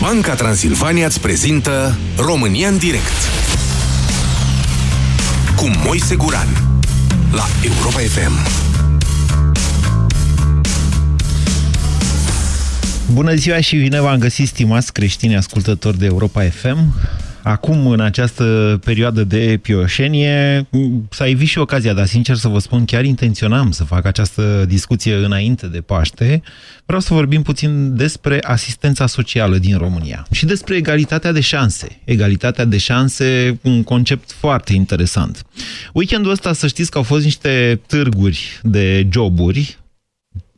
Banca Transilvania îți prezintă România în direct cu Moise Guran la Europa FM. Bună ziua și bine v-am găsit, stimați creștini ascultători de Europa FM. Acum, în această perioadă de pioșenie, s-a evit și ocazia, dar sincer să vă spun, chiar intenționam să fac această discuție înainte de Paște. Vreau să vorbim puțin despre asistența socială din România și despre egalitatea de șanse. Egalitatea de șanse, un concept foarte interesant. Weekendul ăsta, să știți că au fost niște târguri de joburi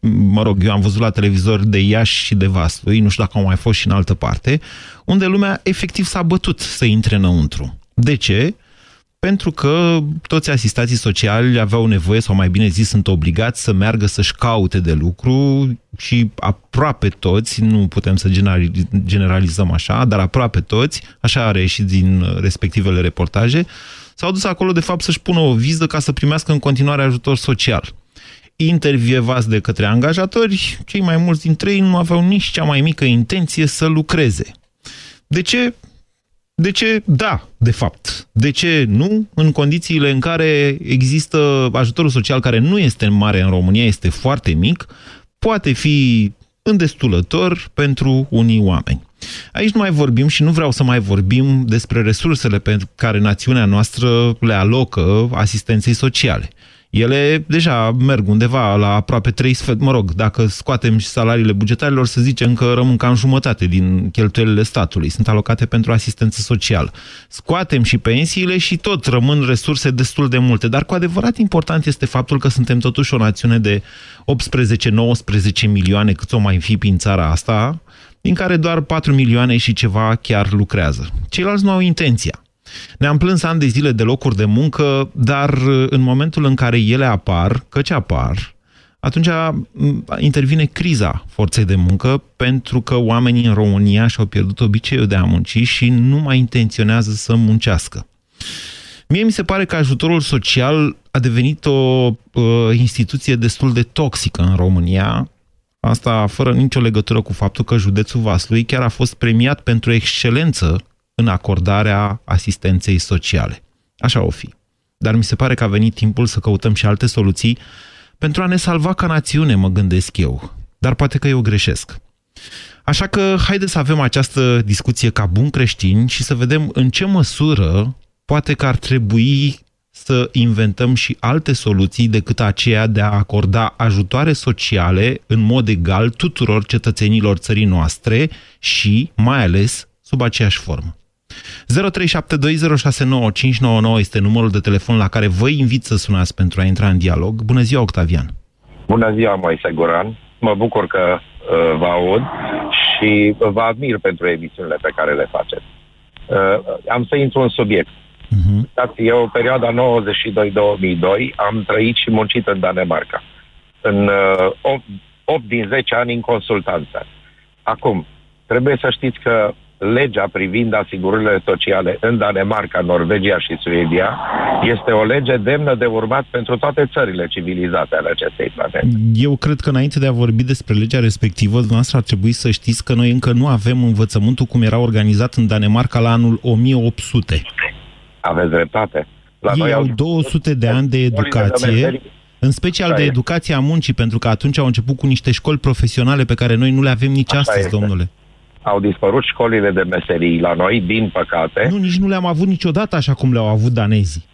mă rog, eu am văzut la televizor de Iași și de Vaslui, nu știu dacă au mai fost și în altă parte, unde lumea efectiv s-a bătut să intre înăuntru. De ce? Pentru că toți asistații sociali aveau nevoie, sau mai bine zis, sunt obligați să meargă să-și caute de lucru și aproape toți, nu putem să generalizăm așa, dar aproape toți, așa are și din respectivele reportaje, s-au dus acolo de fapt să-și pună o viză ca să primească în continuare ajutor social intervievați de către angajatori, cei mai mulți dintre ei nu aveau nici cea mai mică intenție să lucreze. De ce? De ce da, de fapt? De ce nu? În condițiile în care există ajutorul social care nu este mare în România, este foarte mic, poate fi îndestulător pentru unii oameni. Aici nu mai vorbim și nu vreau să mai vorbim despre resursele pe care națiunea noastră le alocă asistenței sociale. Ele deja merg undeva la aproape 3 sfert, mă rog, dacă scoatem și salariile bugetarilor, să zicem că rămân cam jumătate din cheltuielile statului, sunt alocate pentru asistență socială. Scoatem și pensiile și tot rămân resurse destul de multe, dar cu adevărat important este faptul că suntem totuși o națiune de 18-19 milioane, cât o mai fi prin țara asta, din care doar 4 milioane și ceva chiar lucrează. Ceilalți nu au intenția. Ne-am plâns ani de zile de locuri de muncă, dar uh, în momentul în care ele apar, căci apar, atunci mm, intervine criza forței de muncă pentru că oamenii în România și-au pierdut obiceiul de a munci și nu mai intenționează să muncească. Mie mi se pare că ajutorul social a devenit o uh, instituție destul de toxică în România, asta fără nicio legătură cu faptul că județul Vaslui chiar a fost premiat pentru excelență în acordarea asistenței sociale. Așa o fi. Dar mi se pare că a venit timpul să căutăm și alte soluții pentru a ne salva ca națiune, mă gândesc eu. Dar poate că eu greșesc. Așa că haideți să avem această discuție ca bun creștini și să vedem în ce măsură poate că ar trebui să inventăm și alte soluții decât aceea de a acorda ajutoare sociale în mod egal tuturor cetățenilor țării noastre și, mai ales, sub aceeași formă. 0372069599 este numărul de telefon la care vă invit să sunați pentru a intra în dialog. Bună ziua, Octavian! Bună ziua, Moise Guran! Mă bucur că uh, vă aud și vă admir pentru emisiunile pe care le faceți. Uh, am să intru în subiect. Uh-huh. Eu, perioada 92-2002, am trăit și muncit în Danemarca. În uh, 8, 8 din 10 ani în consultanță. Acum, trebuie să știți că legea privind asigurările sociale în Danemarca, Norvegia și Suedia este o lege demnă de urmat pentru toate țările civilizate ale acestei planete. Eu cred că înainte de a vorbi despre legea respectivă, dumneavoastră ar trebui să știți că noi încă nu avem învățământul cum era organizat în Danemarca la anul 1800. Aveți dreptate. La Ei au 200 de ani de educație, în special de educația muncii, pentru că atunci au început cu niște școli profesionale pe care noi nu le avem nici Așa astăzi, este. domnule au dispărut școlile de meserii la noi, din păcate. Nu, nici nu le-am avut niciodată așa cum le-au avut danezii.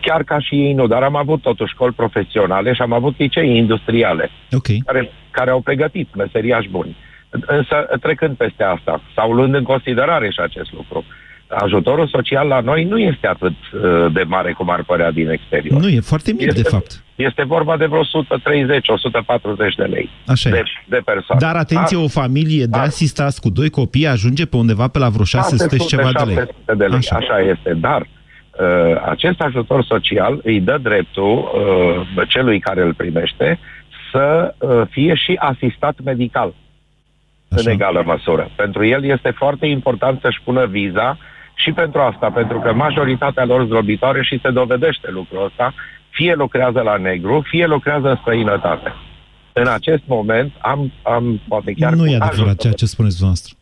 Chiar ca și ei nu, dar am avut totuși școli profesionale și am avut licei industriale okay. care, care au pregătit meseriași buni. Însă, trecând peste asta, sau luând în considerare și acest lucru, ajutorul social la noi nu este atât uh, de mare cum ar părea din exterior. Nu, e foarte mic, este, de fapt. Este vorba de vreo 130-140 de lei Așa de, de persoană. Dar atenție, o familie de asistați cu doi copii ajunge pe undeva pe la vreo 600 și ceva de lei. de lei. Așa. Așa este, dar uh, acest ajutor social îi dă dreptul uh, celui care îl primește să uh, fie și asistat medical. Așa. în egală măsură. Pentru el este foarte important să-și pună viza și pentru asta, pentru că majoritatea lor zdrobitoare și se dovedește lucrul ăsta, fie lucrează la negru, fie lucrează în străinătate. În acest moment am, am poate chiar... Nu e adevărat ceea ce spuneți dumneavoastră.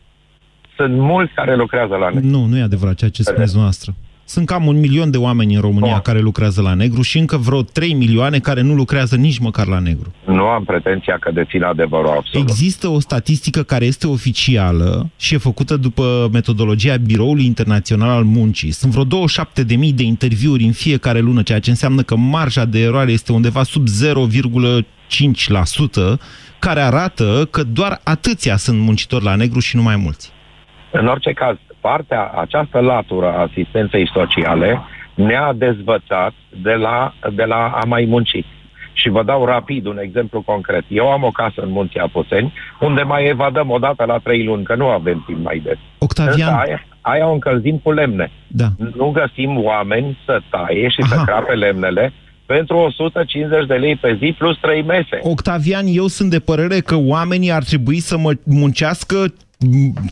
sunt mulți care lucrează la negru. Nu, nu e adevărat ceea ce spuneți noastră. Sunt cam un milion de oameni în România no. care lucrează la negru și încă vreo 3 milioane care nu lucrează nici măcar la negru. Nu am pretenția că dețin adevărul absolut. Există o statistică care este oficială și e făcută după metodologia Biroului Internațional al Muncii. Sunt vreo 27.000 de interviuri în fiecare lună, ceea ce înseamnă că marja de eroare este undeva sub 0,5%, care arată că doar atâția sunt muncitori la negru și nu mai mulți. În orice caz, partea, această latură a asistenței sociale ne-a dezvățat de la, de la a mai munci. Și vă dau rapid un exemplu concret. Eu am o casă în Munții Apuseni, unde mai evadăm o dată la trei luni, că nu avem timp mai des. Octavian... aia, aia o încălzim cu lemne. Da. Nu găsim oameni să taie și Aha. să crape lemnele pentru 150 de lei pe zi plus 3 mese. Octavian, eu sunt de părere că oamenii ar trebui să mă muncească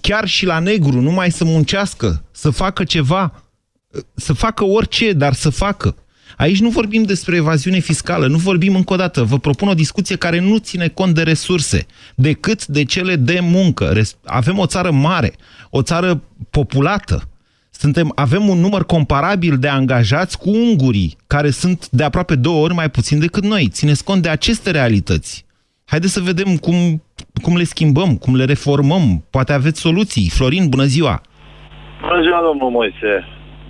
chiar și la negru, nu mai să muncească, să facă ceva, să facă orice, dar să facă. Aici nu vorbim despre evaziune fiscală, nu vorbim încă o dată. Vă propun o discuție care nu ține cont de resurse, decât de cele de muncă. Avem o țară mare, o țară populată. Suntem, avem un număr comparabil de angajați cu ungurii, care sunt de aproape două ori mai puțin decât noi. Țineți cont de aceste realități. Haideți să vedem cum, cum le schimbăm, cum le reformăm. Poate aveți soluții. Florin, bună ziua! Bună ziua, domnul Moise!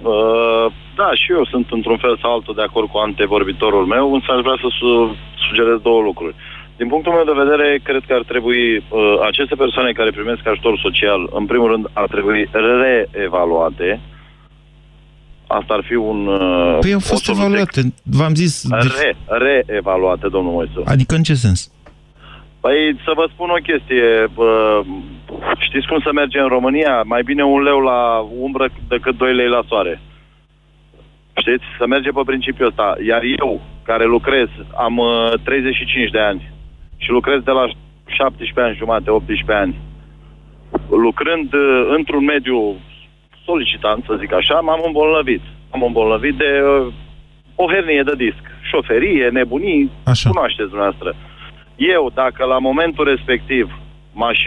Uh, da, și eu sunt într-un fel sau altul de acord cu antevorbitorul meu, însă aș vrea să su- sugerez două lucruri. Din punctul meu de vedere, cred că ar trebui uh, aceste persoane care primesc ajutor social, în primul rând, ar trebui reevaluate. Asta ar fi un... Uh, păi au fost evaluate, v-am zis... Re, reevaluate, domnul Moise. Adică în ce sens? Păi să vă spun o chestie. Bă, știți cum se merge în România? Mai bine un leu la umbră decât doi lei la soare. Știți? Să merge pe principiul ăsta. Iar eu, care lucrez, am uh, 35 de ani și lucrez de la 17 ani jumate, 18 ani. Lucrând uh, într-un mediu solicitant, să zic așa, m-am îmbolnăvit. Am îmbolnăvit de uh, o hernie de disc. Șoferie, nebunii, așa. cunoașteți dumneavoastră. Eu, dacă la momentul respectiv m-aș,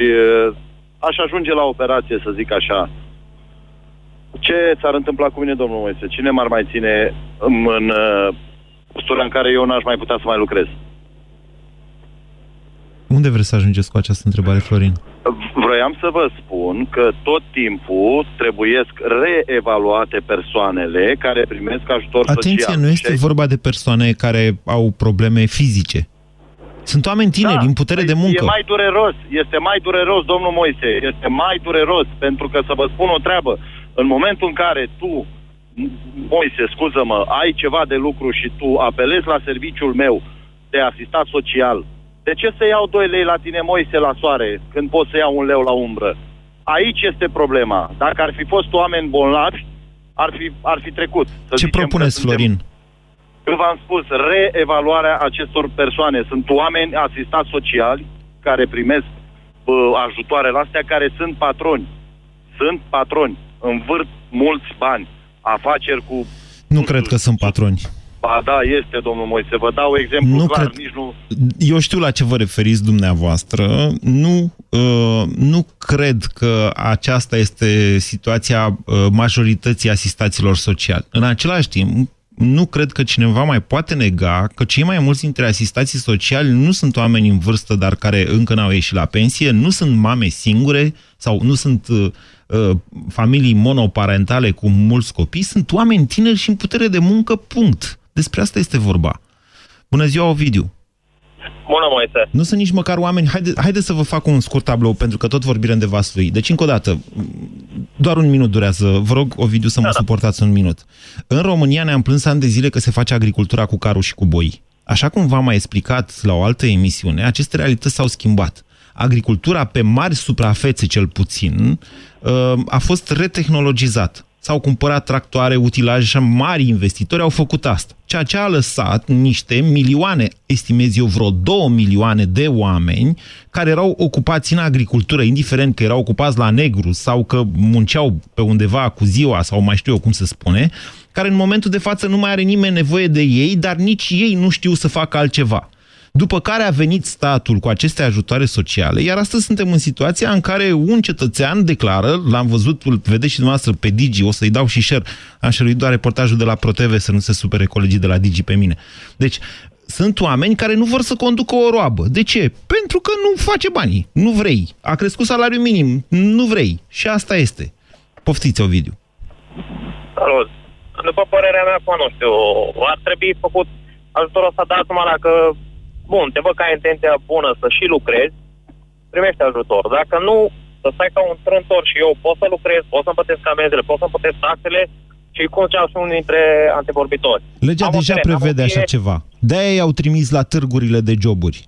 aș ajunge la operație, să zic așa, ce s-ar întâmpla cu mine, domnul Moise? Cine m-ar mai ține în, în postura în care eu n-aș mai putea să mai lucrez? Unde vreți să ajungeți cu această întrebare, Florin? Vroiam să vă spun că tot timpul trebuie reevaluate persoanele care primesc ajutor Atenție, social. Atenție, nu este vorba de persoane care au probleme fizice. Sunt oameni tineri, da, în putere de muncă. E mai dureros, este mai dureros, domnul Moise, este mai dureros, pentru că să vă spun o treabă, în momentul în care tu, Moise, scuză-mă, ai ceva de lucru și tu apelezi la serviciul meu de asistat social, de ce să iau 2 lei la tine, Moise, la soare, când pot să iau un leu la umbră? Aici este problema. Dacă ar fi fost oameni bolnavi, ar fi, ar fi trecut. Să ce propuneți, Florin? Suntem eu v-am spus, reevaluarea acestor persoane. Sunt oameni asistați sociali care primesc uh, ajutoarele astea, care sunt patroni. Sunt patroni. Învârt mulți bani. Afaceri cu... Nu cred că sunt patroni. Ba da, este, domnul Moise. Vă dau exemplu nu clar, cred... nici nu... Eu știu la ce vă referiți dumneavoastră. Nu, uh, nu cred că aceasta este situația uh, majorității asistaților sociali. În același timp, nu cred că cineva mai poate nega că cei mai mulți dintre asistații sociali nu sunt oameni în vârstă, dar care încă n-au ieșit la pensie, nu sunt mame singure sau nu sunt uh, uh, familii monoparentale cu mulți copii, sunt oameni tineri și în putere de muncă, punct. Despre asta este vorba. Bună ziua, Ovidiu! Bună, Moise! Nu sunt nici măcar oameni... Haide, haide să vă fac un scurt tablou, pentru că tot vorbim de vaslui. Deci, încă o dată, doar un minut durează. Vă rog, Ovidiu, să mă da, da. suportați un minut. În România ne-am plâns ani de zile că se face agricultura cu carul și cu boi. Așa cum v-am mai explicat la o altă emisiune, aceste realități s-au schimbat. Agricultura pe mari suprafețe, cel puțin, uh, a fost retehnologizată s-au cumpărat tractoare, utilaje și mari investitori au făcut asta. Ceea ce a lăsat niște milioane, estimez eu vreo două milioane de oameni care erau ocupați în agricultură, indiferent că erau ocupați la negru sau că munceau pe undeva cu ziua sau mai știu eu cum se spune, care în momentul de față nu mai are nimeni nevoie de ei, dar nici ei nu știu să facă altceva. După care a venit statul cu aceste ajutoare sociale, iar astăzi suntem în situația în care un cetățean declară, l-am văzut, îl vedeți și dumneavoastră pe Digi, o să-i dau și share, am share doar reportajul de la ProTV să nu se supere colegii de la Digi pe mine. Deci, sunt oameni care nu vor să conducă o roabă. De ce? Pentru că nu face banii. Nu vrei. A crescut salariul minim. Nu vrei. Și asta este. Poftiți, Ovidiu. Salut. După părerea mea, nu știu, ar trebui făcut ajutorul ăsta dat numai dacă, bun, te văd că ai intenția bună să și lucrezi, primești ajutor. Dacă nu, să stai ca un trântor și eu pot să lucrez, pot să-mi plătesc amenzile, pot să-mi plătesc taxele și cum ceau și unul dintre antevorbitori. Legea am deja teren, prevede așa ceva. De-aia i-au trimis la târgurile de joburi.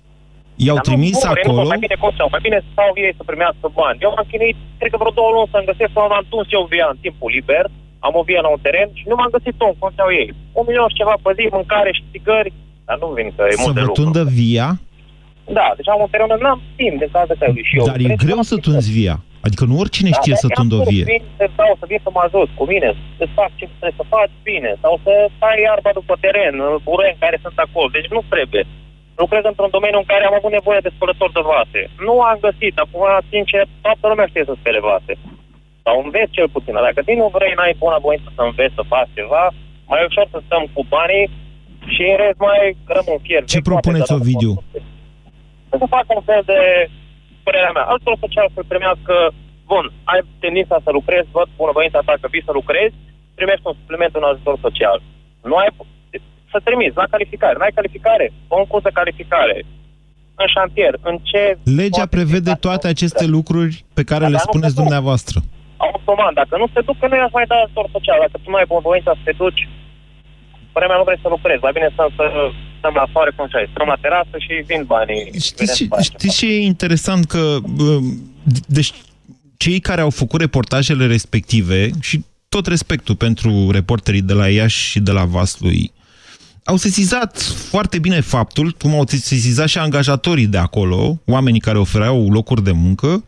I-au Dar trimis nu, acolo... Nu, mai bine cum mai bine stau ei să primească bani. Eu m-am chinuit, cred că vreo două luni să-mi găsesc, m-am întors eu via în timpul liber, am o via la un teren și nu m-am găsit om, cum au ei. Un milion și ceva pe zi, mâncare și țigări, dar nu vin că e mult de lucru. Să vă tundă via? Da, deci am un teren unde n-am timp de cază că și eu. Dar e greu să tunzi via. Adică nu oricine da, știe să tundă o vie. Sau să vii să mă ajut cu mine, să fac ce trebuie să faci bine, sau să tai iarba după teren, bureni care sunt acolo. Deci nu trebuie. Lucrez într-un domeniu în care am avut nevoie de spălător de vase. Nu am găsit. Acum, sincer, toată lumea știe să spele vase. Sau înveți cel puțin. Dacă din nu vrei, n-ai bună voință să înveți să faci ceva, mai ușor să stăm cu banii și în rest mai rămân fier. Ce propuneți, Ovidiu? Să fac un fel de părerea mea. Ajutorul social să primească, bun, ai tendința să lucrezi, văd bunăvoința ta că vii să lucrezi, primești un supliment în ajutor social. Nu ai să trimiți la calificare. Nu ai calificare? Concurs de calificare. În șantier. În ce... Legea prevede toate aceste lucruri pe care le spuneți dumneavoastră. Automat. Dacă nu se duc, că nu i-aș mai da ajutor social. Dacă tu nu ai bunăvoința să te duci, părerea mea nu vrei să lucrezi. Mai bine să, să stăm la soare, cum ai, stăm la terasă și vin banii. Știți, banii știți ce e interesant? Că, deci, cei care au făcut reportajele respective și tot respectul pentru reporterii de la Iași și de la Vaslui, au sesizat foarte bine faptul, cum au sesizat și angajatorii de acolo, oamenii care ofereau locuri de muncă,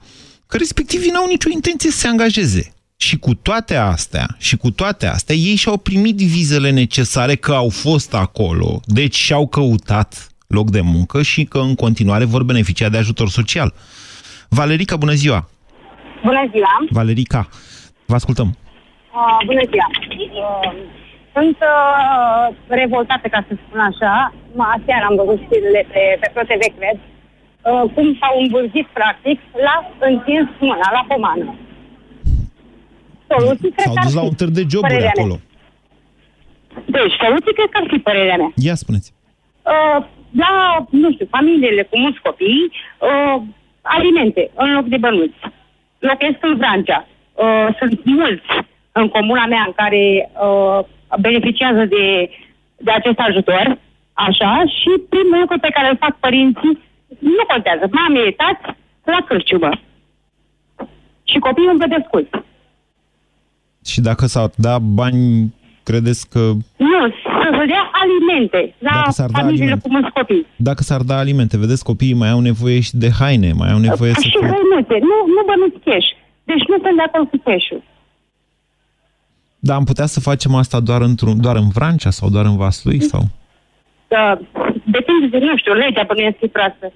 că respectivii n-au nicio intenție să se angajeze. Și cu toate astea, și cu toate astea, ei și-au primit vizele necesare că au fost acolo, deci și-au căutat loc de muncă și că în continuare vor beneficia de ajutor social. Valerica, bună ziua! Bună ziua! Valerica, vă ascultăm! Uh, bună ziua! Uh, sunt uh, revoltată, ca să spun așa. Aseară am văzut știrile pe, pe ProTV, cred, uh, cum s-au îmbulzit, practic, la întins mâna, la pomană. Soluții, cred S-au dus la un târ de joburi acolo. Mea. Deci, soluții cred că ar fi părerea mea. Ia spuneți. Uh, la, nu știu, familiile cu mulți copii, uh, alimente în loc de bănuți. Locuiesc în Francia. Uh, sunt mulți în comuna mea în care uh, beneficiază de, de acest ajutor, așa, și primul lucru pe care îl fac părinții, nu contează, mame, tați, la cârciumă. Și copiii încă descult. Și dacă s-ar da bani, credeți că... Nu, să se dea alimente la da familiile da cu mulți copii. Dacă s-ar da alimente, vedeți, copiii mai au nevoie și de haine, mai au nevoie și să... Și hăinuțe, nu, nu bănuți cash. Deci nu sunt de acord cu cash-ul. Dar am putea să facem asta doar, într-un, doar în Vrancea sau doar în Vaslui? Sau? Da, depinde de, nu știu, legea bănuiesc e proastă.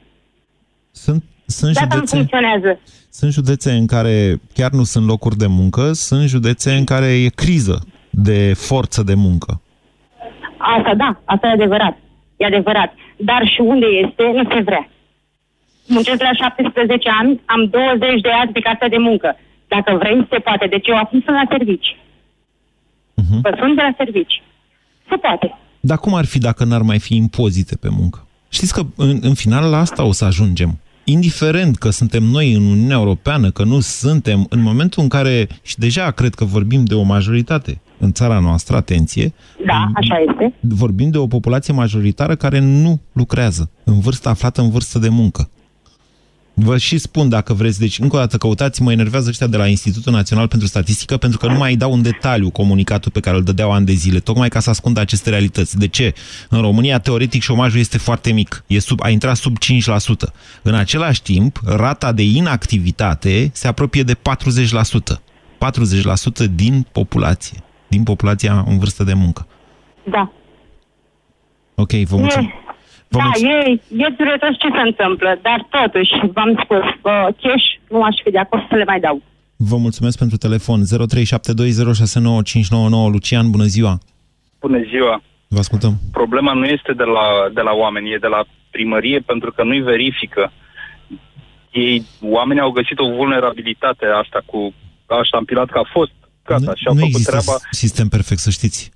Sunt, sunt Dacă județe, nu funcționează. Sunt județe în care chiar nu sunt locuri de muncă, sunt județe în care e criză de forță de muncă. Asta da, asta e adevărat. E adevărat. Dar și unde este, nu se vrea. Muncesc la 17 ani, am 20 de ani pe cartea de muncă. Dacă vrei, se poate. Deci eu acum sunt la servici. Uh-huh. Că sunt de la servici. Se poate. Dar cum ar fi dacă n-ar mai fi impozite pe muncă? Știți că în, în final la asta o să ajungem. Indiferent că suntem noi în Uniunea Europeană, că nu suntem, în momentul în care, și deja cred că vorbim de o majoritate în țara noastră, atenție. Da, așa este. Vorbim de o populație majoritară care nu lucrează, în vârstă aflată în vârstă de muncă. Vă și spun dacă vreți, deci încă o dată căutați, mă enervează ăștia de la Institutul Național pentru Statistică pentru că nu mai dau un detaliu comunicatul pe care îl dădeau ani de zile, tocmai ca să ascundă aceste realități. De ce? În România, teoretic, șomajul este foarte mic, e sub, a intrat sub 5%. În același timp, rata de inactivitate se apropie de 40%. 40% din populație, din populația în vârstă de muncă. Da. Ok, vă mulțumesc. Vă da, mulțumesc. e, e dureros ce se întâmplă, dar totuși, v-am spus, uh, cash nu aș fi de acord să le mai dau. Vă mulțumesc pentru telefon. 0372069599. Lucian, bună ziua. Bună ziua! Vă ascultăm. Problema nu este de la, de la oameni, e de la primărie pentru că nu-i verifică. Ei, oamenii au găsit o vulnerabilitate asta cu a ștampilat că a fost, gata, și au nu făcut există treaba. sistem perfect, să știți.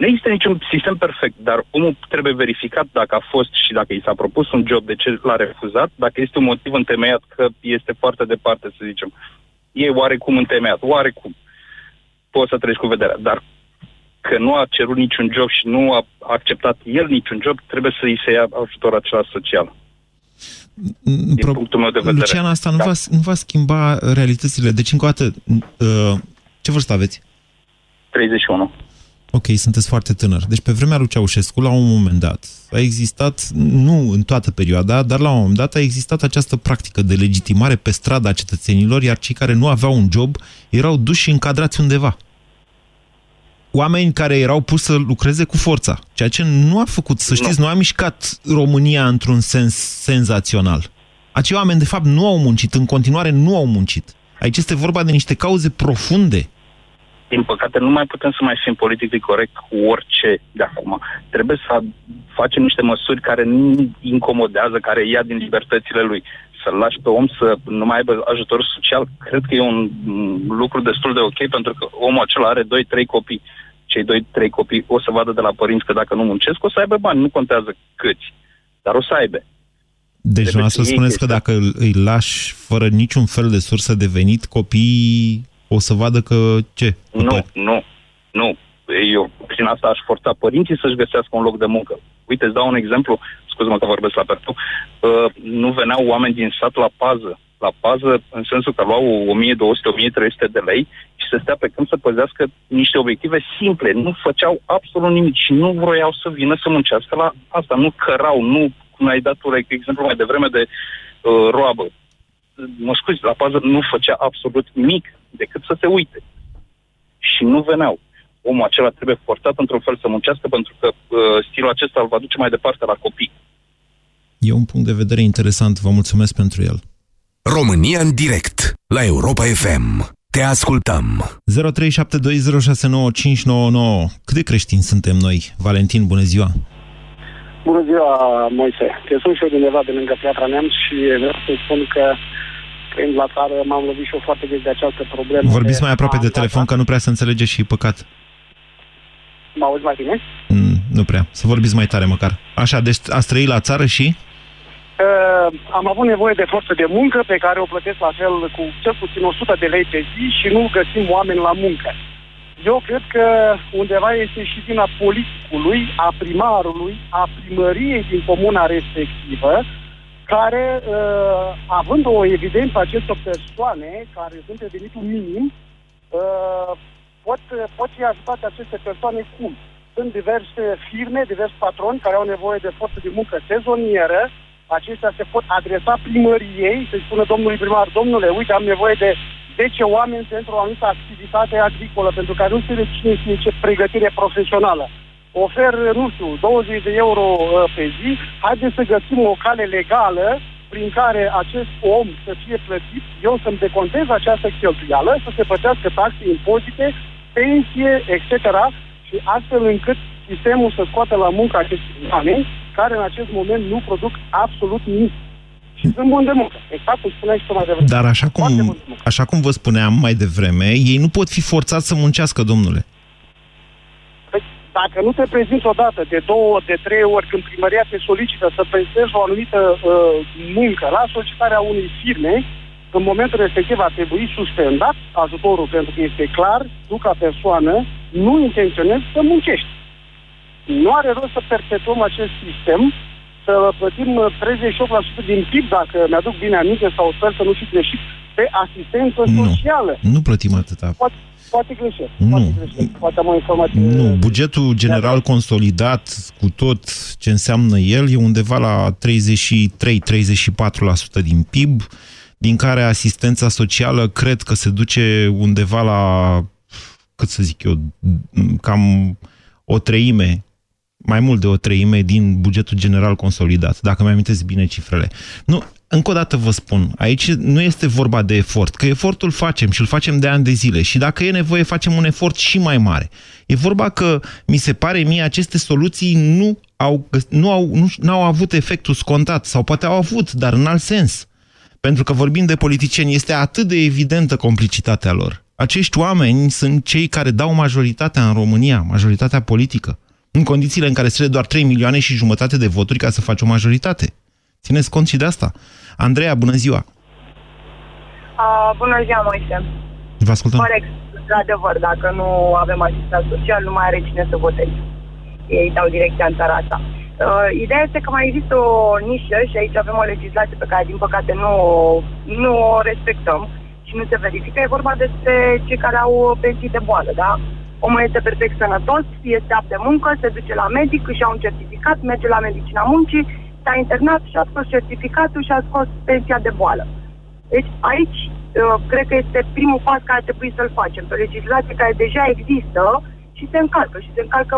Nu există niciun sistem perfect, dar omul trebuie verificat dacă a fost și dacă i s-a propus un job, de ce l-a refuzat, dacă este un motiv întemeiat că este foarte departe, să zicem. E oarecum întemeiat, oarecum. Poți să treci cu vederea, dar că nu a cerut niciun job și nu a acceptat el niciun job, trebuie să îi se ia ajutor acela social. Din Pro- punctul meu de vedere. Lucian, asta nu, Da. va, nu va schimba realitățile. Deci, încă o dată, uh, ce vârstă aveți? 31. Ok, sunteți foarte tânăr. Deci pe vremea lui Ceaușescu, la un moment dat, a existat, nu în toată perioada, dar la un moment dat a existat această practică de legitimare pe strada cetățenilor, iar cei care nu aveau un job erau duși și încadrați undeva. Oameni care erau puși să lucreze cu forța, ceea ce nu a făcut, să știți, nu, nu a mișcat România într-un sens senzațional. Acei oameni, de fapt, nu au muncit, în continuare nu au muncit. Aici este vorba de niște cauze profunde din păcate, nu mai putem să mai fim politic corect cu orice de acum. Trebuie să facem niște măsuri care nu incomodează, care ia din libertățile lui. Să-l lași pe om să nu mai aibă ajutor social, cred că e un lucru destul de ok, pentru că omul acela are 2-3 copii. Cei 2-3 copii o să vadă de la părinți că dacă nu muncesc, o să aibă bani. Nu contează câți, dar o să aibă. Deci dumneavoastră spuneți că dacă îi lași fără niciun fel de sursă de venit, copiii o să vadă că ce? Nu, nu, nu. Eu prin asta aș forța părinții să-și găsească un loc de muncă. Uite, îți dau un exemplu, scuze-mă că vorbesc la pertu, uh, nu veneau oameni din sat la pază, la pază în sensul că luau 1200-1300 de lei și să stea pe câmp să păzească niște obiective simple. Nu făceau absolut nimic și nu vroiau să vină să muncească la asta. Nu cărau, nu, cum ai dat tu exemplu mai devreme de uh, roabă. Mă scuzi, la pază nu făcea absolut nimic decât să se uite. Și nu veneau. Omul acela trebuie forțat într-un fel să muncească pentru că uh, stilul acesta îl va duce mai departe la copii. E un punct de vedere interesant. Vă mulțumesc pentru el. România în direct la Europa FM. Te ascultăm. 0372069599. Cât de creștini suntem noi? Valentin, bună ziua! Bună ziua, Moise. Eu sunt și eu undeva de lângă Piatra Neamț și vreau să spun că fiind la țară m-am lovit și eu foarte des de această problemă. Vorbiți mai aproape de telefon, că nu prea se înțelege și păcat. Mă auzi mai bine? Mm, nu prea. Să vorbiți mai tare măcar. Așa, deci ați trăit la țară și? Uh, am avut nevoie de forță de muncă pe care o plătesc la fel cu cel puțin 100 de lei pe zi și nu găsim oameni la muncă. Eu cred că undeva este și vina politicului, a primarului, a primăriei din comuna respectivă, care, uh, având o evidență acestor persoane care sunt de venitul minim, uh, pot, pot fi ajutate aceste persoane cum? Sunt diverse firme, diverse patroni care au nevoie de forță de muncă sezonieră, aceștia se pot adresa primăriei, să-i spună domnului primar, domnule, uite, am nevoie de 10 oameni pentru o anumită activitate agricolă, pentru care nu știu cine știe ce pregătire profesională. Ofer, nu știu, 20 de euro uh, pe zi, haideți să găsim o cale legală prin care acest om să fie plătit, eu să-mi decontez această cheltuială, să se plătească taxe, impozite, pensie, etc. și astfel încât sistemul să scoată la muncă acești oameni care în acest moment nu produc absolut nimic. Și sunt bun de muncă. Exact cum spuneai și tu mai devreme. Dar așa cum, așa cum vă spuneam mai devreme, ei nu pot fi forțați să muncească, domnule. Păi, dacă nu te prezinți odată, de două, de trei ori, când primăria te solicită să prezentezi o anumită uh, muncă la solicitarea unei firme, în momentul respectiv ar trebui suspendat ajutorul, pentru că este clar, tu ca persoană nu intenționezi să muncești. Nu are rost să perpetuăm acest sistem, să plătim 38% din PIB, dacă mi-aduc bine aminte, sau sper să nu fi greșit, pe asistență nu, socială. Nu plătim atâta. Poate, poate greșesc. Nu. Poate, greșesc. poate am o informație... Nu, bugetul general consolidat cu tot ce înseamnă el e undeva la 33-34% din PIB, din care asistența socială cred că se duce undeva la, cât să zic eu, cam o treime mai mult de o treime din bugetul general consolidat, dacă mi amintesc bine cifrele. Nu, încă o dată vă spun, aici nu este vorba de efort, că efortul facem și îl facem de ani de zile și dacă e nevoie facem un efort și mai mare. E vorba că, mi se pare mie, aceste soluții nu au, nu au, nu, nu au avut efectul scontat sau poate au avut, dar în alt sens. Pentru că vorbim de politicieni, este atât de evidentă complicitatea lor. Acești oameni sunt cei care dau majoritatea în România, majoritatea politică, în condițiile în care se doar 3 milioane și jumătate de voturi ca să faci o majoritate. Țineți cont și de asta. Andreea, bună ziua! Uh, bună ziua, Moise! Vă ascultăm. Corect, într-adevăr, dacă nu avem asistat social, nu mai are cine să voteze. Ei dau direcția în țara asta. Uh, ideea este că mai există o nișă și aici avem o legislație pe care, din păcate, nu, nu o respectăm și nu se verifică. E vorba despre cei care au pensii de boală, da? Omul este perfect sănătos, este apt de muncă, se duce la medic, își ia un certificat, merge la medicina muncii, s-a internat și a scos certificatul și a scos pensia de boală. Deci aici uh, cred că este primul pas care ar trebui să-l facem. Pe legislație care deja există, și se încalcă, și se încalcă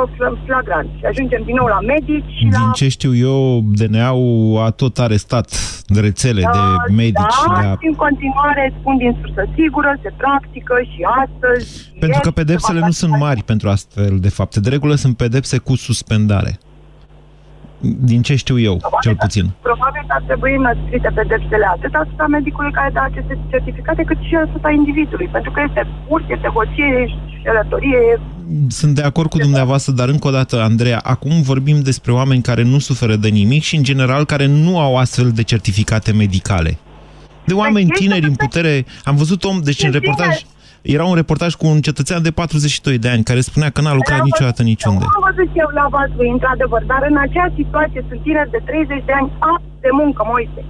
flagrant. Și ajungem din nou la medici și Din la... ce știu eu, DNA-ul a tot arestat de rețele Da, de medici. Da, de a... și în continuare spun din sursă sigură, se practică și astăzi. și Pentru ieri, că pedepsele se va nu sunt face- mari pentru astfel de fapte. De regulă sunt pedepse cu suspendare. Din ce știu eu, cel puțin. Probabil că ar trebui înăsprite pedepsele atât asupra medicului care dă aceste certificate, cât și asupra individului. Pentru că este furt, este hoție, șelătorie, Sunt de acord cu dumneavoastră, dar încă o dată, Andreea, acum vorbim despre oameni care nu suferă de nimic și, în general, care nu au astfel de certificate medicale. De oameni ei tineri în sunt- putere. Am văzut om, deci în Sunt reportaj... tineri. Era un reportaj cu un cetățean de 42 de ani care spunea că n-a lucrat Am niciodată văzut- niciunde. Am văzut eu la Vaslui, într-adevăr, dar în acea situație sunt tineri de 30 de ani apți de muncă, Moise.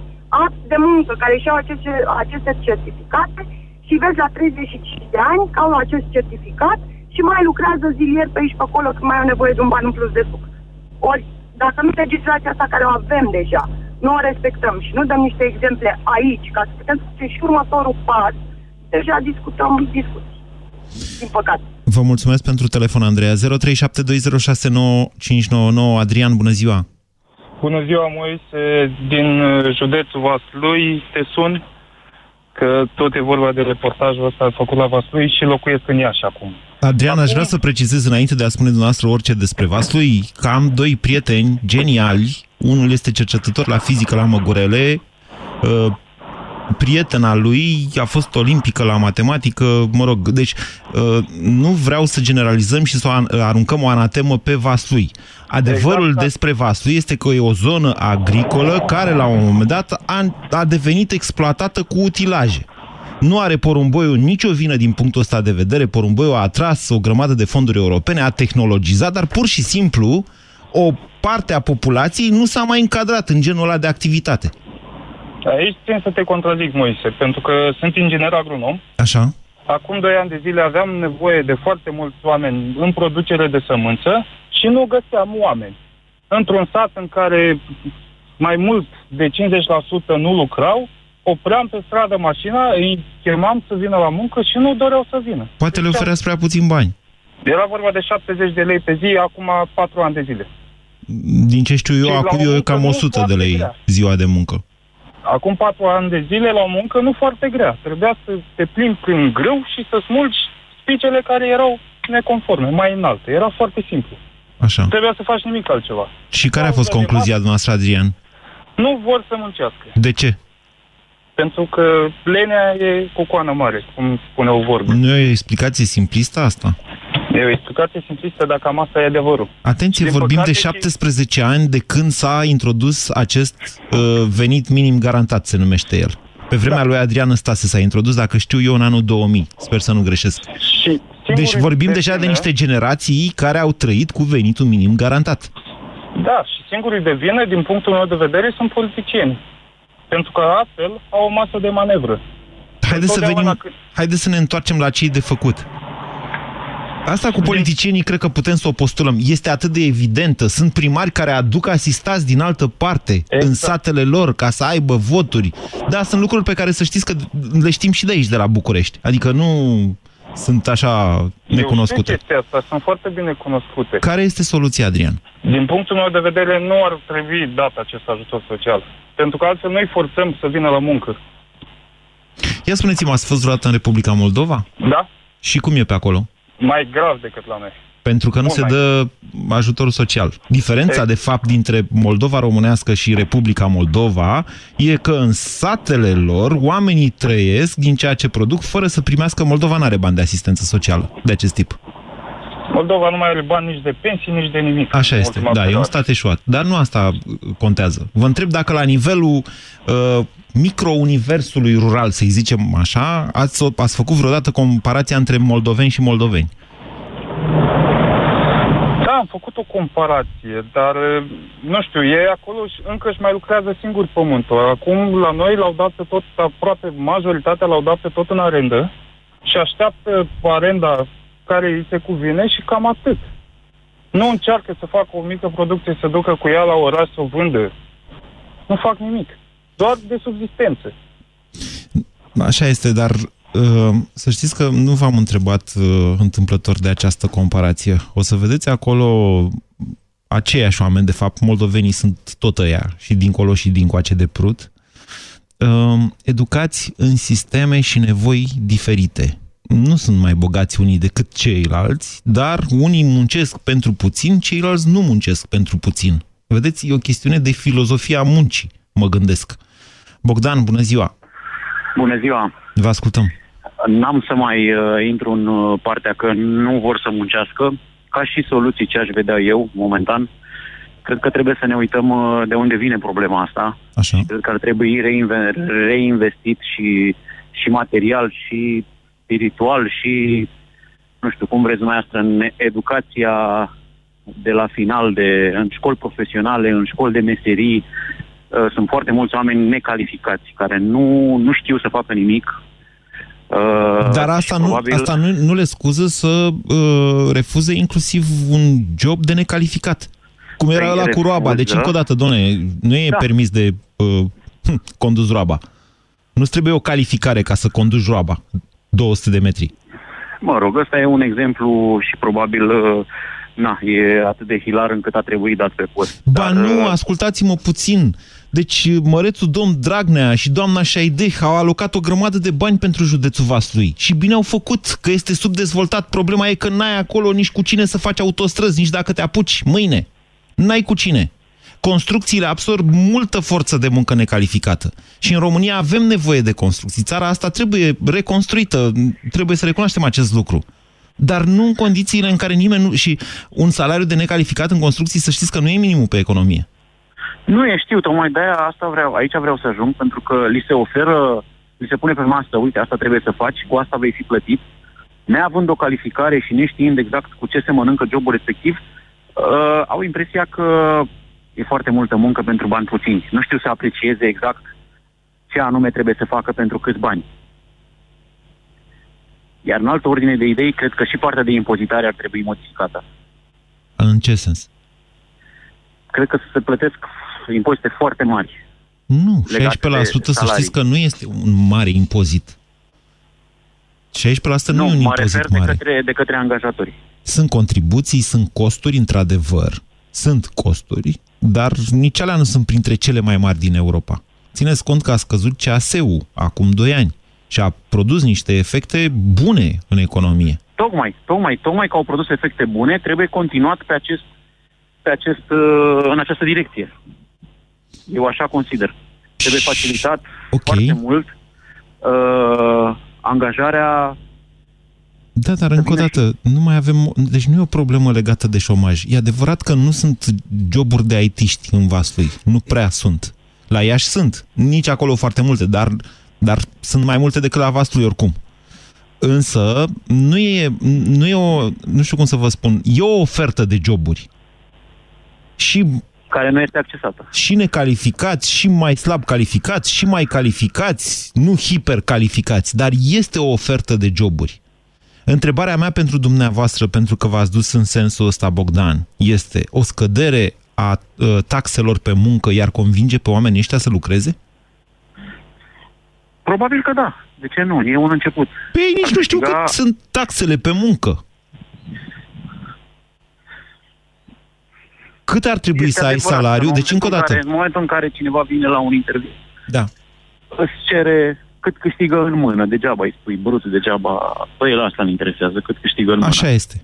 Apți de muncă, care își iau aceste, aceste certificate și vezi la 35 de ani că au acest certificat și mai lucrează zilier pe aici pe acolo când mai au nevoie de un ban în plus de suc. Ori, dacă nu legislația asta care o avem deja, nu o respectăm și nu dăm niște exemple aici, ca să putem să facem și următorul pas, deja discutăm discuții. Din păcate. Vă mulțumesc pentru telefon, Andreea. 0372069599. Adrian, bună ziua! Bună ziua, Moise, din uh, județul Vaslui. Te sun că tot e vorba de reportajul ăsta făcut la Vaslui și locuiesc în Iași acum. Adrian, aș vrea să precizez înainte de a spune dumneavoastră orice despre Vaslui că am doi prieteni geniali. Unul este cercetător la fizică la Măgurele, uh, prietena lui a fost olimpică la matematică, mă rog, deci uh, nu vreau să generalizăm și să o an- aruncăm o anatemă pe Vaslui. Adevărul Exact, da. despre Vaslui este că e o zonă agricolă care la un moment dat a, a devenit exploatată cu utilaje. Nu are porumboiul nicio vină din punctul ăsta de vedere. Porumboiul a atras o grămadă de fonduri europene, a tehnologizat, dar pur și simplu o parte a populației nu s-a mai încadrat în genul ăla de activitate. Aici țin să te contrazic, Moise, pentru că sunt inginer agronom. Așa? Acum doi ani de zile aveam nevoie de foarte mulți oameni în producere de sămânță și nu găseam oameni. Într-un sat în care mai mult de 50% nu lucrau, opream pe stradă mașina, îi chemam să vină la muncă și nu doreau să vină. Poate le ofereați prea puțin bani. Era vorba de 70 de lei pe zi, acum 4 ani de zile. Din ce știu eu, Și la acum o e muncă cam nu 100 de foarte lei grea. ziua de muncă. Acum 4 ani de zile la o muncă nu foarte grea. Trebuia să te plimbi prin grâu și să smulgi spicele care erau neconforme, mai înalte. Era foarte simplu. Așa. Nu trebuia să faci nimic altceva. Și care a fost concluzia noastră, Adrian? Nu vor să muncească. De ce? Pentru că lenea e cu coană mare, cum spune o vorbă. Nu e o explicație simplistă asta? E o explicație simplistă, dacă cam asta e adevărul. Atenție, Din vorbim de păcate și- 17 ani de când s-a introdus acest uh, venit minim garantat, se numește el. Pe vremea Da. lui Adrian Năstase s-a introdus, dacă știu eu, în anul 2000. Sper să nu greșesc. Și Deci vorbim deja de niște generații care au trăit cu venitul minim garantat. Da, și singurii de vină, din punctul meu de vedere, sunt politicieni. Pentru că astfel au o masă de manevră. Haideți să, Întotdeauna venim, când- haideți să ne întoarcem la cei de făcut. Asta cu politicienii cred că putem să o postulăm. Este atât de evidentă. Sunt primari care aduc asistați din altă parte Exact. în satele lor ca să aibă voturi. Da, sunt lucruri pe care să știți că le știm și de aici, de la București. Adică nu, sunt așa necunoscute. Eu știu asta, sunt foarte bine cunoscute. Care este soluția, Adrian? Din punctul meu de vedere, nu ar trebui dat acest ajutor social. Pentru că altfel noi forțăm să vină la muncă. Ia spuneți-mă, ați fost vreodată în Republica Moldova? Da. Și cum e pe acolo? Mai grav decât la noi. Pentru că nu Mult se dă mai. ajutorul social. Diferența, de fapt, dintre Moldova românească și Republica Moldova e că în satele lor oamenii trăiesc din ceea ce produc fără să primească Moldova nu are bani de asistență socială de acest tip. Moldova nu mai are bani nici de pensii, nici de nimic. Așa este, da, perioadă. e un stat eșuat. Dar nu asta contează. Vă întreb dacă la nivelul uh, micro-universului rural, să-i zicem așa, ați, ați făcut vreodată comparația între moldoveni și moldoveni? Da, am făcut o comparație, dar, nu știu, ei acolo încă își mai lucrează singur pământul. Acum, la noi l-au dat pe tot, aproape majoritatea l-au dat pe tot în arendă și așteaptă arenda care îi se cuvine și cam atât. Nu încearcă să facă o mică producție, să ducă cu ea la oraș să o vândă. Nu fac nimic. Doar de subsistență. Așa este, dar uh, să știți că nu v-am întrebat uh, întâmplător de această comparație. O să vedeți acolo aceiași oameni, de fapt, moldovenii sunt tot ăia, și dincolo și dincoace de prut, uh, educați în sisteme și nevoi diferite nu sunt mai bogați unii decât ceilalți, dar unii muncesc pentru puțin, ceilalți nu muncesc pentru puțin. Vedeți, e o chestiune de filozofia muncii, mă gândesc. Bogdan, bună ziua! Bună ziua! Vă ascultăm! N-am să mai uh, intru în uh, partea că nu vor să muncească. Ca și soluții ce aș vedea eu, momentan, cred că trebuie să ne uităm uh, de unde vine problema asta. Așa. Cred că ar trebui reinve- reinvestit și, și material și spiritual și, nu știu, cum vreți dumneavoastră, în educația de la final, de, în școli profesionale, în școli de meserii, uh, sunt foarte mulți oameni necalificați, care nu, nu știu să facă nimic. Uh, Dar asta, nu, probabil... asta nu, nu le scuză să uh, refuze inclusiv un job de necalificat. Cum era păi la cu roaba. Deci, încă o dată, doamne, nu e da. permis de uh, condus roaba. Nu trebuie o calificare ca să conduci roaba. 200 de metri. Mă rog, ăsta e un exemplu și probabil uh, na, e atât de hilar încât a trebuit dat pe post. Ba Dar, nu, uh, ascultați-mă puțin. Deci mărețul domn Dragnea și doamna Șaideh au alocat o grămadă de bani pentru județul Vaslui. Și bine au făcut, că este subdezvoltat. Problema e că n-ai acolo nici cu cine să faci autostrăzi, nici dacă te apuci mâine. N-ai cu cine construcțiile absorb multă forță de muncă necalificată. Și în România avem nevoie de construcții. Țara asta trebuie reconstruită, trebuie să recunoaștem acest lucru. Dar nu în condițiile în care nimeni nu... Și un salariu de necalificat în construcții, să știți că nu e minimul pe economie. Nu e, știu, tocmai de-aia asta vreau, aici vreau să ajung, pentru că li se oferă, li se pune pe masă, uite, asta trebuie să faci, cu asta vei fi plătit. Neavând o calificare și neștiind exact cu ce se mănâncă jobul respectiv, uh, au impresia că e foarte multă muncă pentru bani puțini. Nu știu să aprecieze exact ce anume trebuie să facă pentru câți bani. Iar în altă ordine de idei, cred că și partea de impozitare ar trebui modificată. În ce sens? Cred că se plătesc impozite foarte mari. Nu, 16% să știți că nu este un mare impozit. 16% nu, nu e un impozit mare. De către, de către angajatori. Sunt contribuții, sunt costuri, într-adevăr. Sunt costuri, dar nici alea nu sunt printre cele mai mari din Europa. Țineți cont că a scăzut CASE-ul acum 2 ani și a produs niște efecte bune în economie. Tocmai, tocmai, tocmai că au produs efecte bune, trebuie continuat pe acest, pe acest, uh, în această direcție. Eu așa consider. Trebuie facilitat okay. foarte mult uh, angajarea da, dar încă o dată, nu mai avem... Deci nu e o problemă legată de șomaj. E adevărat că nu sunt joburi de IT-ști în Vaslui. Nu prea sunt. La Iași sunt. Nici acolo foarte multe, dar, dar sunt mai multe decât la Vaslui oricum. Însă, nu e, nu e o... Nu știu cum să vă spun. E o ofertă de joburi. Și care nu este accesată. Și necalificați, și mai slab calificați, și mai calificați, nu hipercalificați, dar este o ofertă de joburi. Întrebarea mea pentru dumneavoastră, pentru că v-ați dus în sensul ăsta, Bogdan, este o scădere a uh, taxelor pe muncă iar convinge pe oamenii ăștia să lucreze? Probabil că da. De ce nu? E un început. Păi nici nu știu Da. cât sunt taxele pe muncă. Cât ar trebui Este să ai adevărat, salariu? în Deci, încă o momentul dată. în Care, în momentul în care cineva vine la un interviu, Da. îți cere cât câștigă în mână. Degeaba îi spui brut, degeaba... Păi el asta ne interesează, cât câștigă în mână. Așa este.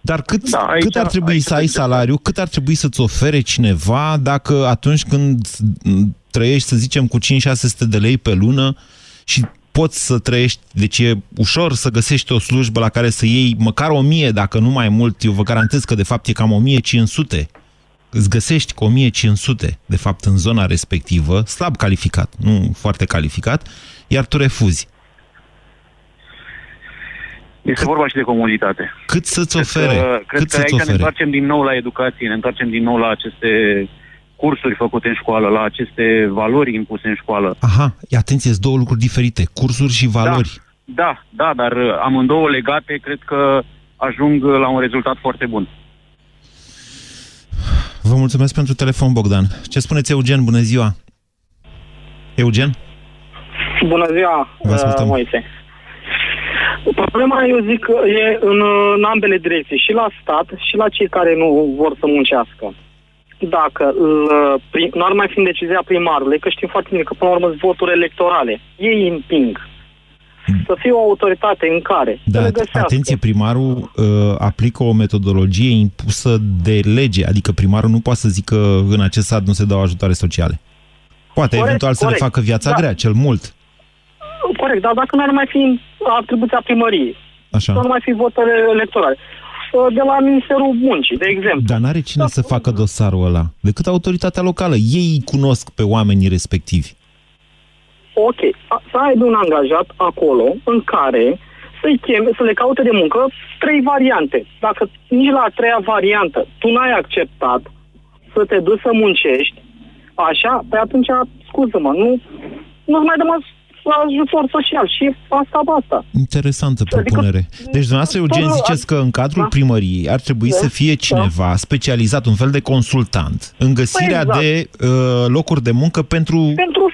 Dar cât, Da, aici- cât ar trebui aici să ai merge salariu, cât ar trebui să-ți ofere cineva dacă atunci când m, trăiești, să zicem, cu 5-600 de lei pe lună și poți să trăiești, deci e ușor să găsești o slujbă la care să iei măcar 1000, dacă nu mai mult, eu vă garantez că de fapt e cam 1500. Îți găsești cu 1500, de fapt, în zona respectivă, slab calificat, nu foarte calificat, iar tu refuzi. Este vorba și de comunitate. Cât să-ți Cred ofere? Că, cred Cât că să-ți aici ne ofere? întoarcem din nou la educație, ne întoarcem din nou la aceste cursuri făcute în școală, la aceste valori impuse în școală. Aha, atenție, sunt două lucruri diferite, cursuri și valori. Da, da, dar uh, amândouă legate, cred că ajung uh, la un rezultat foarte bun. Vă mulțumesc pentru telefon, Bogdan. Ce spuneți, Eugen? Bună ziua! Eugen? Bună ziua, Vă ascultăm. uh, Moise. Problema, eu zic, că e în, uh, în ambele direcții, și la stat, și la cei care nu vor să muncească. Dacă îl, prim, nu ar mai fi în decizia primarului, că știm foarte bine că, până la urmă, sunt voturi electorale. Ei împing. Să fie o autoritate în care să Da, le găsească. atenție, primarul uh, aplică o metodologie impusă de lege, adică primarul nu poate să zică în acest sat nu se dau ajutoare sociale. Poate Corect, eventual să le corect. facă viața Da. grea, cel mult. Corect, dar dacă nu ar mai fi în atribuția primăriei, Așa. nu ar mai fi voturi electorale. Uh, De la Ministerul Muncii, de exemplu. Dar n-are cine să facă dosarul ăla, decât autoritatea locală. Ei îi cunosc pe oamenii respectivi. Ok, a- să aibă un angajat acolo în care să-i cheme, să le caute de muncă trei variante. Dacă nici la a treia variantă tu n-ai acceptat să te duci să muncești, așa, pe atunci, scuză-mă, nu, nu mai dăm la ajutor social și asta basta. Interesantă Adică- propunere. Deci, dumneavoastră, Eugen, Doar- ziceți că în cadrul Da. primăriei ar trebui Da. să fie cineva specializat, un fel de consultant, în găsirea Păi, exact. de uh, locuri de muncă pentru... Pentru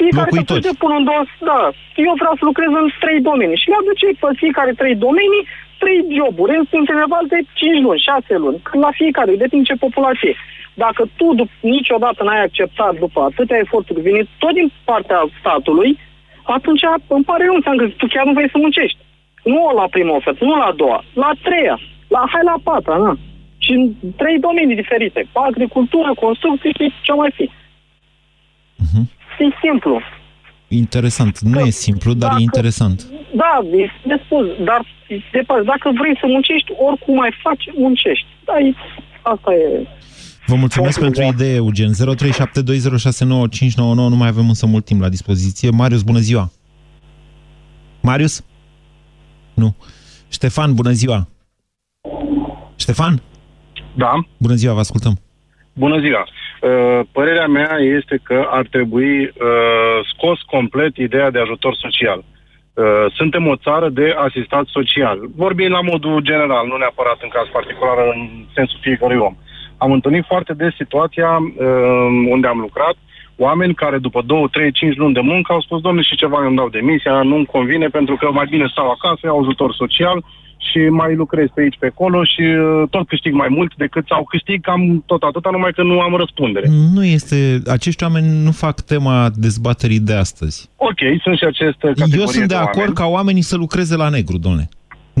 fiecare Locuitori. să pun în două, da, eu vreau să lucrez în trei domenii și le aduce pe fiecare trei domenii trei joburi, în interval de 5 luni, 6 luni, la fiecare, depinde ce populație. Dacă tu dup- niciodată n-ai acceptat după atâtea eforturi venit tot din partea statului, atunci îmi pare rău, înseamnă că tu chiar nu vrei să muncești. Nu la prima ofertă, nu la a doua, la a treia, la, hai la a patra, na. Și în trei domenii diferite, agricultură, construcții și ce mai fi. Mhm. E simplu. Interesant. Nu e simplu, dar e Dacă- interesant. Da, e de spus, dar departe, dacă vrei să muncești, oricum mai faci, muncești. Da, e, asta e. Vă mulțumesc pentru idee, Eugen. 0372069599. Nu mai avem însă mult timp la dispoziție. Marius, bună ziua! Marius? Nu. Ștefan, bună ziua! Ștefan? Da. Bună ziua, vă ascultăm. Bună ziua! Uh, Părerea mea este că ar trebui uh, scos complet ideea de ajutor social. Uh, Suntem o țară de asistat social. Vorbim la modul general, nu neapărat în caz particular, în sensul fiecărui om. Am întâlnit foarte des situația uh, unde am lucrat, oameni care după 2, 3, 5 luni de muncă au spus, domnule, și ceva îmi dau demisia, nu-mi convine pentru că mai bine stau acasă, iau ajutor social și mai lucrez pe aici, pe acolo și uh, tot câștig mai mult decât sau câștig cam tot atâta, numai că nu am răspundere. Nu este... Acești oameni nu fac tema dezbaterii de astăzi. Ok, sunt și aceste categorii Eu sunt de acord oameni. ca oamenii să lucreze la negru, domne.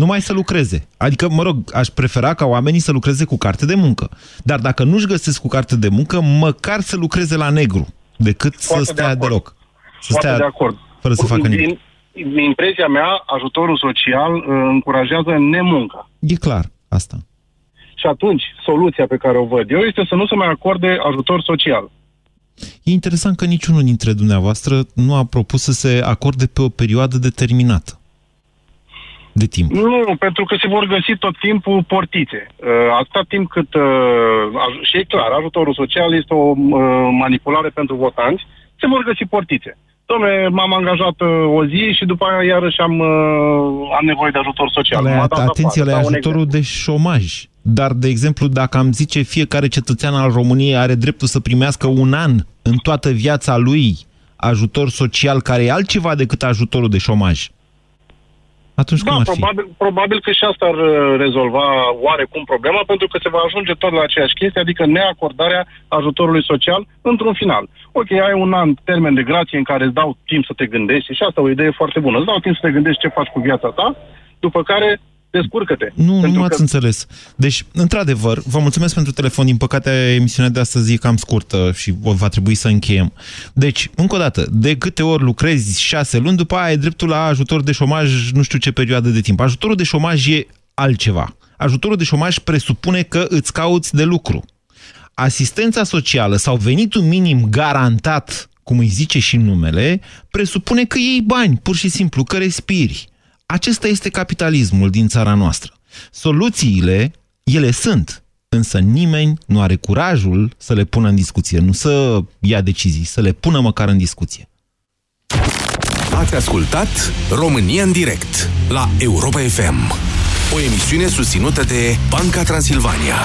Numai să lucreze. Adică, mă rog, aș prefera ca oamenii să lucreze cu carte de muncă. Dar dacă nu-și găsesc cu carte de muncă, măcar să lucreze la negru, decât Foarte să de stea acord. deloc. Să Foarte stea de acord. fără să facă nimic. Din, din impresia mea, ajutorul social uh, încurajează nemunca. E clar, asta. Și atunci, soluția pe care o văd eu este să nu se mai acorde ajutor social. E interesant că niciunul dintre dumneavoastră nu a propus să se acorde pe o perioadă determinată de timp. Nu, pentru că se vor găsi tot timpul portițe. Uh, atâta timp cât, uh, aj- și e clar, ajutorul social este o uh, manipulare pentru votanți, se vor găsi portițe. Dom'le, m-am angajat uh, o zi și după aia iarăși am, uh, am nevoie de ajutor social. La, M-a dat atenție, afară. la Dau un ajutorul de șomaj. Dar, de exemplu, dacă am zice fiecare cetățean al României are dreptul să primească un an în toată viața lui ajutor social care e altceva decât ajutorul de șomaj, atunci da, cum ar probabil, probabil că și asta ar uh, rezolva oarecum problema, pentru că se va ajunge tot la aceeași chestie, adică neacordarea ajutorului social într-un final. Ok, ai un an termen de grație în care îți dau timp să te gândești și asta e o idee foarte bună. Îți dau timp să te gândești ce faci cu viața ta, după care descurcă-te. Nu, Pentru nu m-ați că- înțeles. Deci, într-adevăr, vă mulțumesc pentru telefon. Din păcate, emisiunea de astăzi e cam scurtă și o va trebui să încheiem. Deci, încă o dată, de câte ori lucrezi șase luni, după aia ai dreptul la ajutor de șomaj nu știu ce perioadă de timp. Ajutorul de șomaj e altceva. Ajutorul de șomaj presupune că îți cauți de lucru. Asistența socială sau venitul minim garantat, cum îi zice și numele, presupune că iei bani, pur și simplu, că respiri. Acesta este capitalismul din țara noastră. Soluțiile, ele sunt, însă nimeni nu are curajul să le pună în discuție, nu să ia decizii, să le pună măcar în discuție. Ați ascultat România în direct la Europa FM, o emisiune susținută de Banca Transilvania.